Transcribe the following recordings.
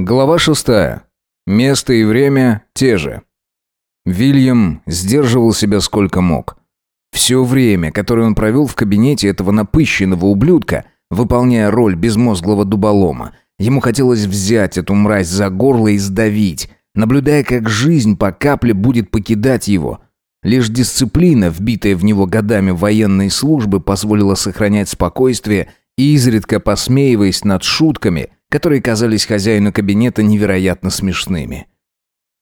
Глава шестая. Место и время те же. Вильям сдерживал себя сколько мог. Все время, которое он провел в кабинете этого напыщенного ублюдка, выполняя роль безмозглого дуболома, ему хотелось взять эту мразь за горло и сдавить, наблюдая, как жизнь по капле будет покидать его. Лишь дисциплина, вбитая в него годами военной службы, позволила сохранять спокойствие и изредка посмеиваясь над шутками, которые казались хозяину кабинета невероятно смешными.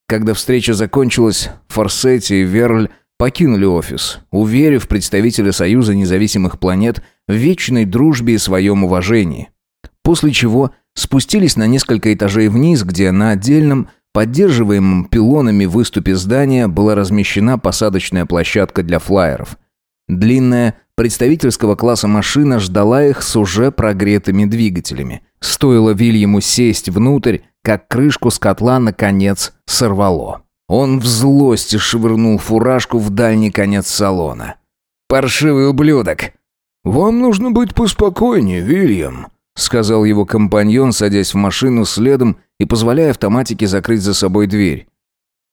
Когда встреча закончилась, Форсетти и Верль покинули офис, уверив представителя Союза независимых планет в вечной дружбе и своем уважении. После чего спустились на несколько этажей вниз, где на отдельном, поддерживаемом пилонами выступе здания была размещена посадочная площадка для флайеров. Длинная, представительского класса машина ждала их с уже прогретыми двигателями. Стоило Вильяму сесть внутрь, как крышку с котла наконец сорвало. Он в злости швырнул фуражку в дальний конец салона. «Паршивый ублюдок!» «Вам нужно быть поспокойнее, Вильям», — сказал его компаньон, садясь в машину следом и позволяя автоматике закрыть за собой дверь.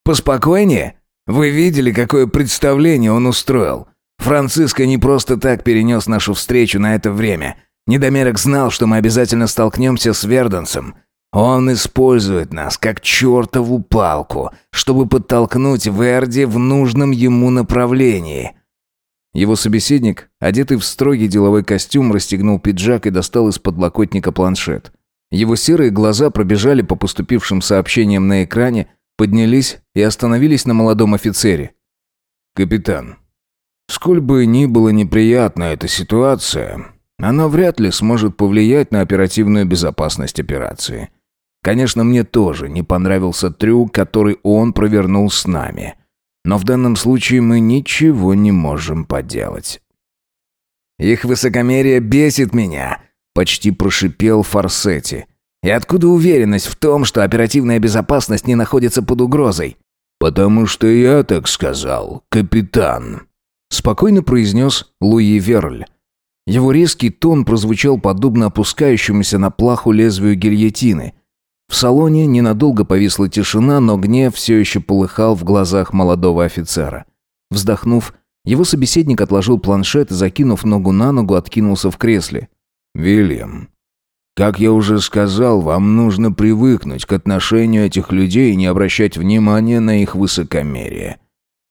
«Поспокойнее? Вы видели, какое представление он устроил? Франциско не просто так перенес нашу встречу на это время. Недомерок знал, что мы обязательно столкнемся с Верденсом. Он использует нас как чертову палку, чтобы подтолкнуть Верди в нужном ему направлении». Его собеседник, одетый в строгий деловой костюм, расстегнул пиджак и достал из подлокотника планшет. Его серые глаза пробежали по поступившим сообщениям на экране, поднялись и остановились на молодом офицере. «Капитан, Сколь бы ни была неприятна эта ситуация, она вряд ли сможет повлиять на оперативную безопасность операции. Конечно, мне тоже не понравился трюк, который он провернул с нами. Но в данном случае мы ничего не можем поделать. «Их высокомерие бесит меня», — почти прошипел Форсетти. «И откуда уверенность в том, что оперативная безопасность не находится под угрозой?» «Потому что я так сказал, капитан», спокойно произнес Луи Верль. Его резкий тон прозвучал подобно опускающемуся на плаху лезвию гильотины. В салоне ненадолго повисла тишина, но гнев все еще полыхал в глазах молодого офицера. Вздохнув, его собеседник отложил планшет и, закинув ногу на ногу, откинулся в кресле. «Вильям, как я уже сказал, вам нужно привыкнуть к отношению этих людей и не обращать внимания на их высокомерие.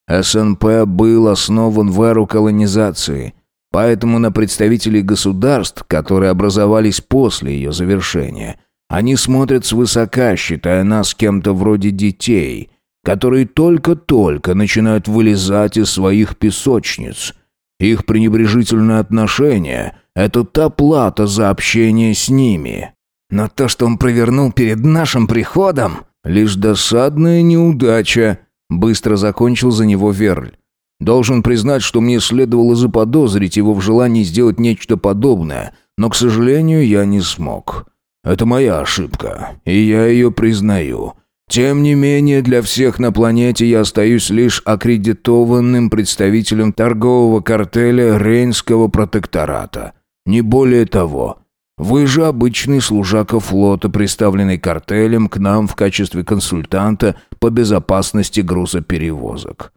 СНП был основан в эру колонизации, поэтому на представителей государств, которые образовались после ее завершения, они смотрят свысока, считая нас кем-то вроде детей, которые только-только начинают вылезать из своих песочниц. Их пренебрежительное отношение – это та плата за общение с ними. Но то, что он провернул перед нашим приходом... Лишь досадная неудача – Быстро закончил за него Верль. Должен признать, что мне следовало заподозрить его в желании сделать нечто подобное, но, к сожалению, я не смог. Это моя ошибка, и я ее признаю. Тем не менее, для всех на планете я остаюсь лишь аккредитованным представителем торгового картеля Рейнского протектората. Не более того. Вы же обычный служака флота, представленный картелем к нам в качестве консультанта по безопасности грузоперевозок.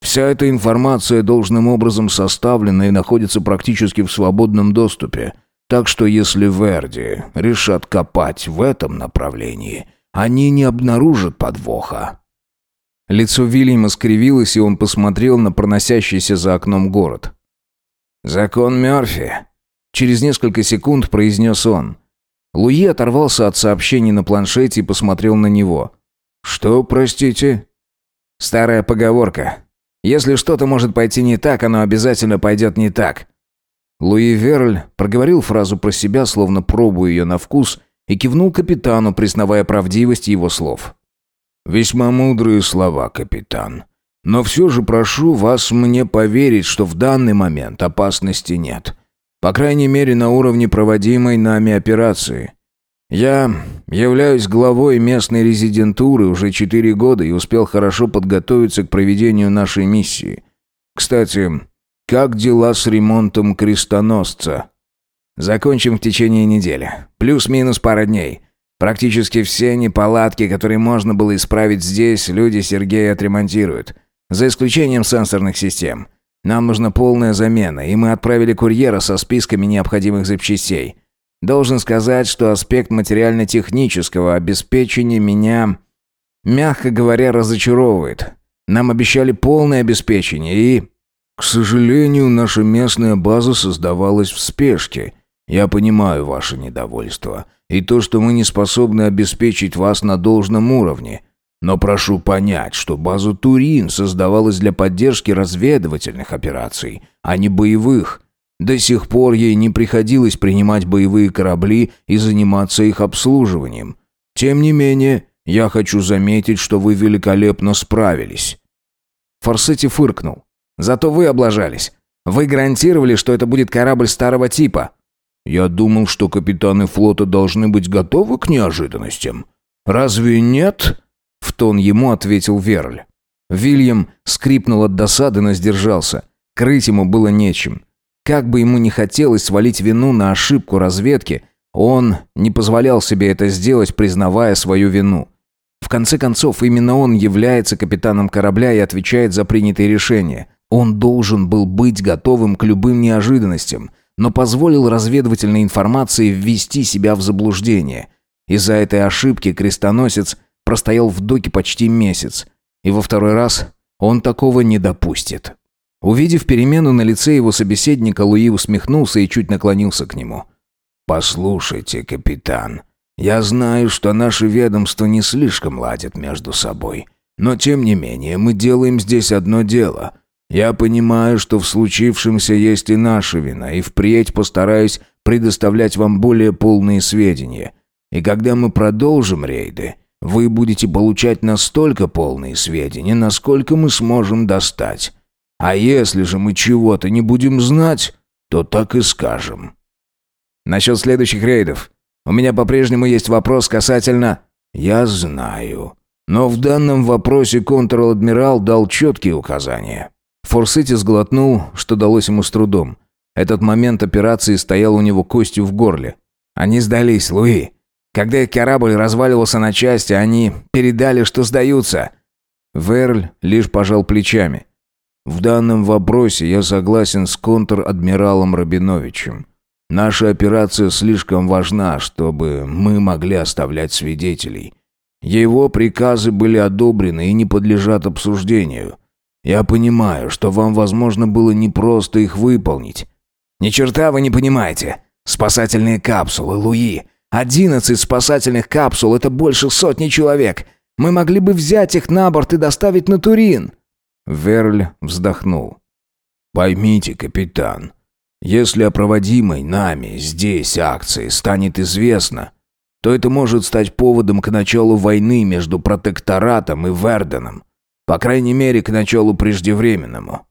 Вся эта информация должным образом составлена и находится практически в свободном доступе. Так что если Верди решат копать в этом направлении, они не обнаружат подвоха. Лицо Вильяма скривилось, и он посмотрел на проносящийся за окном город. «Закон Мёрфи», Через несколько секунд произнес он. Луи оторвался от сообщений на планшете и посмотрел на него. «Что, простите?» «Старая поговорка. Если что-то может пойти не так, оно обязательно пойдет не так». Луи Верль проговорил фразу про себя, словно пробуя ее на вкус, и кивнул капитану, признавая правдивость его слов. «Весьма мудрые слова, капитан. Но все же прошу вас мне поверить, что в данный момент опасности нет. По крайней мере, на уровне проводимой нами операции. Я являюсь главой местной резидентуры уже четыре года и успел хорошо подготовиться к проведению нашей миссии. Кстати, как дела с ремонтом крестоносца? Закончим в течение недели. Плюс-минус пара дней. Практически все неполадки, которые можно было исправить здесь, люди Сергея отремонтируют. За исключением сенсорных систем. Нам нужна полная замена, и мы отправили курьера со списками необходимых запчастей. Должен сказать, что аспект материально-технического обеспечения меня, мягко говоря, разочаровывает. Нам обещали полное обеспечение и... К сожалению, наша местная база создавалась в спешке. Я понимаю ваше недовольство и то, что мы не способны обеспечить вас на должном уровне. Но прошу понять, что база Турин создавалась для поддержки разведывательных операций, а не боевых. До сих пор ей не приходилось принимать боевые корабли и заниматься их обслуживанием. Тем не менее, я хочу заметить, что вы великолепно справились». Форсетти фыркнул. Зато вы облажались. Вы гарантировали, что это будет корабль старого типа». «Я думал, что капитаны флота должны быть готовы к неожиданностям. Разве нет?» В тон ему ответил Верль. Вильям скрипнул от досады, но сдержался. Крыть ему было нечем. Как бы ему ни хотелось свалить вину на ошибку разведки, он не позволял себе это сделать, признавая свою вину. В конце концов, именно он является капитаном корабля и отвечает за принятые решения. Он должен был быть готовым к любым неожиданностям, но позволил разведывательной информации ввести себя в заблуждение. Из-за этой ошибки крестоносец простоял в доке почти месяц, и во второй раз он такого не допустит. Увидев перемену на лице его собеседника, Луи усмехнулся и чуть наклонился к нему. «Послушайте, капитан, я знаю, что наши ведомства не слишком ладят между собой, но тем не менее мы делаем здесь одно дело — я понимаю, что в случившемся есть и наша вина, и впредь постараюсь предоставлять вам более полные сведения. И когда мы продолжим рейды, вы будете получать настолько полные сведения, насколько мы сможем достать. А если же мы чего-то не будем знать, то так и скажем. Насчет следующих рейдов. У меня по-прежнему есть вопрос касательно... Я знаю. Но в данном вопросе контр-адмирал дал четкие указания. Форсити сглотнул, что далось ему с трудом. Этот момент операции стоял у него костью в горле. Они сдались, Луи. Когда их корабль разваливался на части, они передали, что сдаются. Верль лишь пожал плечами. В данном вопросе я согласен с контр-адмиралом Рабиновичем. Наша операция слишком важна, чтобы мы могли оставлять свидетелей. Его приказы были одобрены и не подлежат обсуждению. Я понимаю, что вам, возможно, было непросто их выполнить. Ни черта вы не понимаете. Спасательные капсулы, Луи. Одиннадцать спасательных капсул — это больше сотни человек. Мы могли бы взять их на борт и доставить на Турин. Верль вздохнул. Поймите, капитан, если о проводимой нами здесь акции станет известно, то это может стать поводом к началу войны между протекторатом и Верденом. По крайней мере, к началу преждевременному.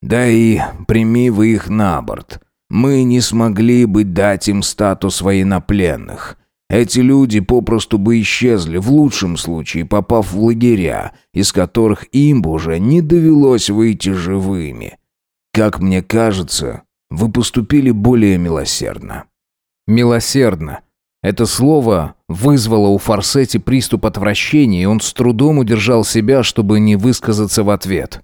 Да и прими вы их на борт. Мы не смогли бы дать им статус военнопленных. Эти люди попросту бы исчезли, в лучшем случае попав в лагеря, из которых им бы уже не довелось выйти живыми. Как мне кажется, вы поступили более милосердно». «Милосердно», это слово вызвало у Форсетти приступ отвращения, и он с трудом удержал себя, чтобы не высказаться в ответ.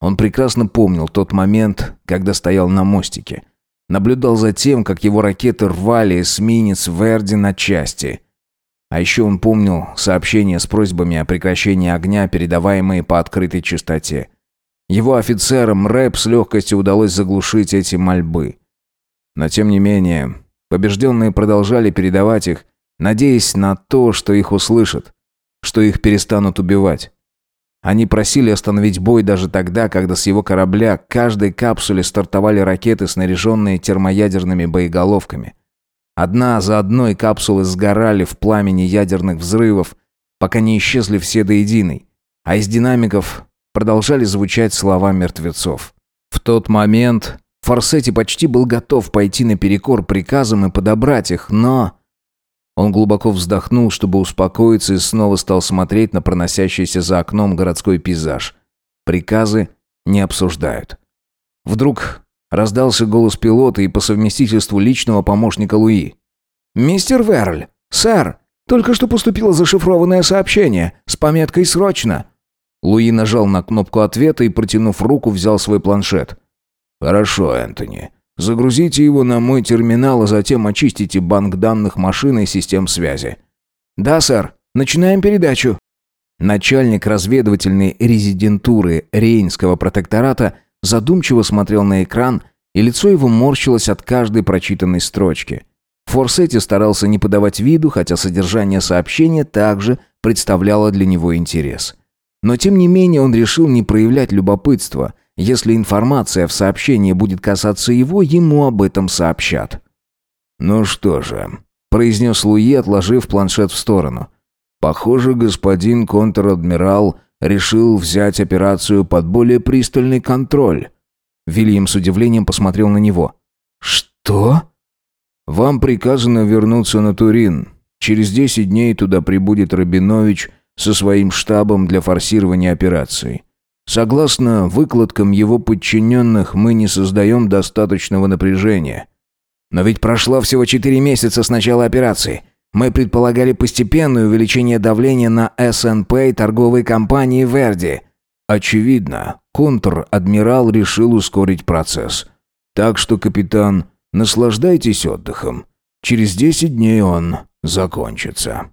Он прекрасно помнил тот момент, когда стоял на мостике. Наблюдал за тем, как его ракеты рвали эсминец Верди на части. А еще он помнил сообщения с просьбами о прекращении огня, передаваемые по открытой частоте. Его офицерам рэп с легкостью удалось заглушить эти мольбы. Но тем не менее, Побежденные продолжали передавать их, надеясь на то, что их услышат, что их перестанут убивать. Они просили остановить бой даже тогда, когда с его корабля к каждой капсуле стартовали ракеты, снаряженные термоядерными боеголовками. Одна за одной капсулы сгорали в пламени ядерных взрывов, пока не исчезли все до единой, а из динамиков продолжали звучать слова мертвецов. В тот момент Форсетти почти был готов пойти наперекор приказам и подобрать их, но... Он глубоко вздохнул, чтобы успокоиться, и снова стал смотреть на проносящийся за окном городской пейзаж. Приказы не обсуждают. Вдруг раздался голос пилота и по совместительству личного помощника Луи. «Мистер Верль, сэр, Только что поступило зашифрованное сообщение с пометкой «Срочно». Луи нажал на кнопку ответа и, протянув руку, взял свой планшет. «Хорошо, Энтони. Загрузите его на мой терминал, а затем очистите банк данных машины и систем связи». «Да, сэр. Начинаем передачу». Начальник разведывательной резидентуры Рейнского протектората задумчиво смотрел на экран, и лицо его морщилось от каждой прочитанной строчки. Форсетти старался не подавать виду, хотя содержание сообщения также представляло для него интерес. Но тем не менее он решил не проявлять любопытства. Если информация в сообщении будет касаться его, ему об этом сообщат. «Ну что же», — произнес Луи, отложив планшет в сторону. «Похоже, господин контр-адмирал решил взять операцию под более пристальный контроль». Вильям с удивлением посмотрел на него. «Что?» «Вам приказано вернуться на Турин. Через десять дней туда прибудет Рабинович со своим штабом для форсирования операции. Согласно выкладкам его подчиненных, мы не создаем достаточного напряжения». «Но ведь прошло всего четыре месяца с начала операции. Мы предполагали постепенное увеличение давления на СНП и торговые компании Верди». Очевидно, контр-адмирал решил ускорить процесс. Так что, капитан, наслаждайтесь отдыхом. Через десять дней он закончится.